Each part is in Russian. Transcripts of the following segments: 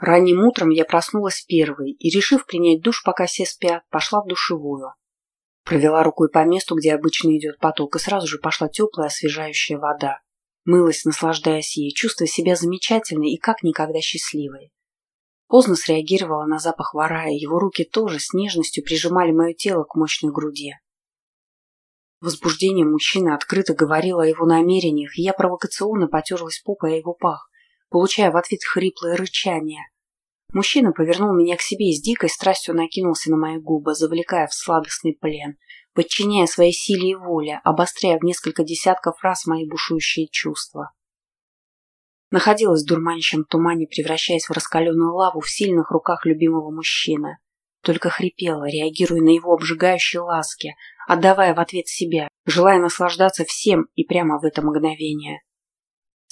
Ранним утром я проснулась первой и, решив принять душ, пока все спят, пошла в душевую. Провела рукой по месту, где обычно идет поток, и сразу же пошла теплая освежающая вода. Мылась, наслаждаясь ей, чувствуя себя замечательной и как никогда счастливой. Поздно среагировала на запах варая, его руки тоже с нежностью прижимали мое тело к мощной груди. Возбуждение мужчины открыто говорило о его намерениях, и я провокационно потерлась попой о его пах, получая в ответ хриплое рычание. Мужчина повернул меня к себе и с дикой страстью накинулся на мои губы, завлекая в сладостный плен, подчиняя своей силе и воле, обостряя в несколько десятков раз мои бушующие чувства. Находилась в дурманящем тумане, превращаясь в раскаленную лаву в сильных руках любимого мужчины. Только хрипела, реагируя на его обжигающие ласки, отдавая в ответ себя, желая наслаждаться всем и прямо в это мгновение.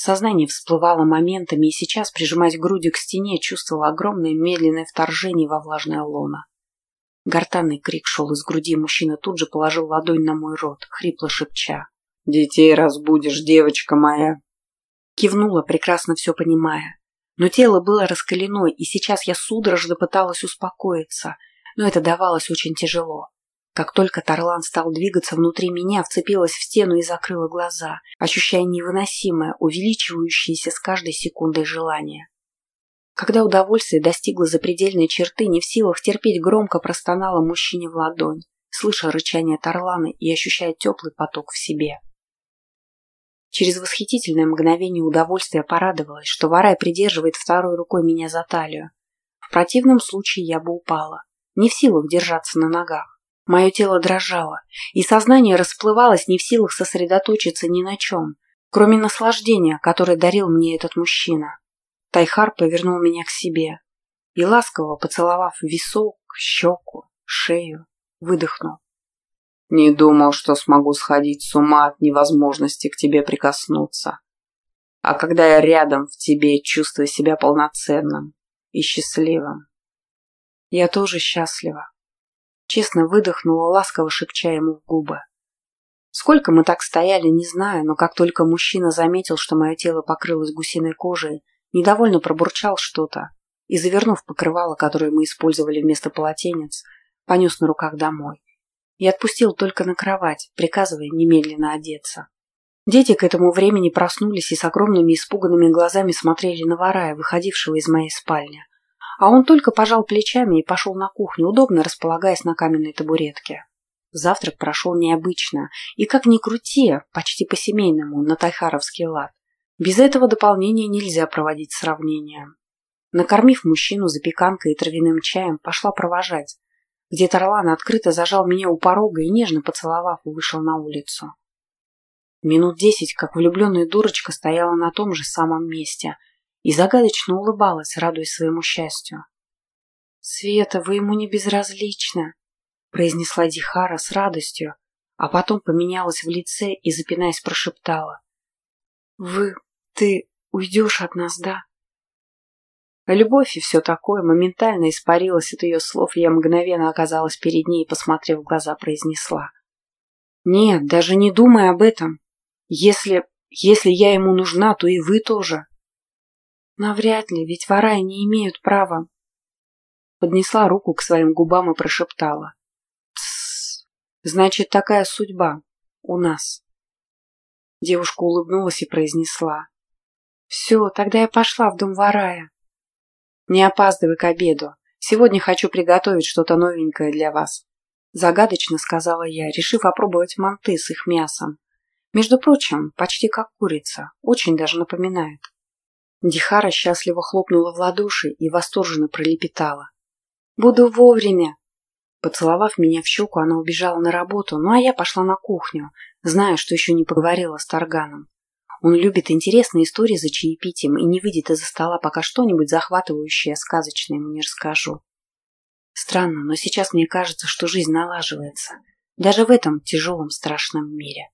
Сознание всплывало моментами, и сейчас, прижимаясь грудью к стене, чувствовала огромное медленное вторжение во влажное лоно. Гортанный крик шел из груди, мужчина тут же положил ладонь на мой рот, хрипло шепча. «Детей разбудишь, девочка моя!» Кивнула, прекрасно все понимая. Но тело было раскалено, и сейчас я судорожно пыталась успокоиться, но это давалось очень тяжело. Как только Тарлан стал двигаться внутри меня, вцепилась в стену и закрыла глаза, ощущая невыносимое, увеличивающееся с каждой секундой желание. Когда удовольствие достигло запредельной черты, не в силах терпеть, громко простонала мужчине в ладонь, слыша рычание Тарлана и ощущая теплый поток в себе. Через восхитительное мгновение удовольствия порадовалась, что Варай придерживает второй рукой меня за талию. В противном случае я бы упала, не в силах держаться на ногах. Мое тело дрожало, и сознание расплывалось не в силах сосредоточиться ни на чем, кроме наслаждения, которое дарил мне этот мужчина. Тайхар повернул меня к себе и, ласково поцеловав висок, щеку, шею, выдохнул. Не думал, что смогу сходить с ума от невозможности к тебе прикоснуться. А когда я рядом в тебе, чувствую себя полноценным и счастливым. Я тоже счастлива. Честно выдохнула, ласково шепча ему в губы. Сколько мы так стояли, не знаю, но как только мужчина заметил, что мое тело покрылось гусиной кожей, недовольно пробурчал что-то и, завернув покрывало, которое мы использовали вместо полотенец, понес на руках домой и отпустил только на кровать, приказывая немедленно одеться. Дети к этому времени проснулись и с огромными испуганными глазами смотрели на ворая, выходившего из моей спальни. А он только пожал плечами и пошел на кухню, удобно располагаясь на каменной табуретке. Завтрак прошел необычно, и как ни крути, почти по-семейному, на тайхаровский лад. Без этого дополнения нельзя проводить сравнение. Накормив мужчину запеканкой и травяным чаем, пошла провожать, где Тарлан открыто зажал меня у порога и, нежно поцеловав, вышел на улицу. Минут десять, как влюбленная дурочка, стояла на том же самом месте и загадочно улыбалась, радуясь своему счастью. «Света, вы ему не безразличны», — произнесла Дихара с радостью, а потом поменялась в лице и, запинаясь, прошептала. «Вы... ты уйдешь от нас, да?» Любовь и все такое моментально испарилась от ее слов, и я мгновенно оказалась перед ней и, посмотрев в глаза, произнесла. «Нет, даже не думай об этом. Если... если я ему нужна, то и вы тоже». «Навряд ли, ведь вараи не имеют права». Поднесла руку к своим губам и прошептала. «Тссс, значит, такая судьба у нас». Девушка улыбнулась и произнесла. «Все, тогда я пошла в дом Варая. Не опаздывай к обеду. Сегодня хочу приготовить что-то новенькое для вас. Загадочно сказала я, решив опробовать манты с их мясом. Между прочим, почти как курица. Очень даже напоминает. Дихара счастливо хлопнула в ладоши и восторженно пролепетала. «Буду вовремя!» Поцеловав меня в щеку, она убежала на работу, ну а я пошла на кухню, зная, что еще не поговорила с Тарганом. Он любит интересные истории за чаепитием и не выйдет из-за стола, пока что-нибудь захватывающее, сказочное ему не расскажу. Странно, но сейчас мне кажется, что жизнь налаживается. Даже в этом тяжелом страшном мире.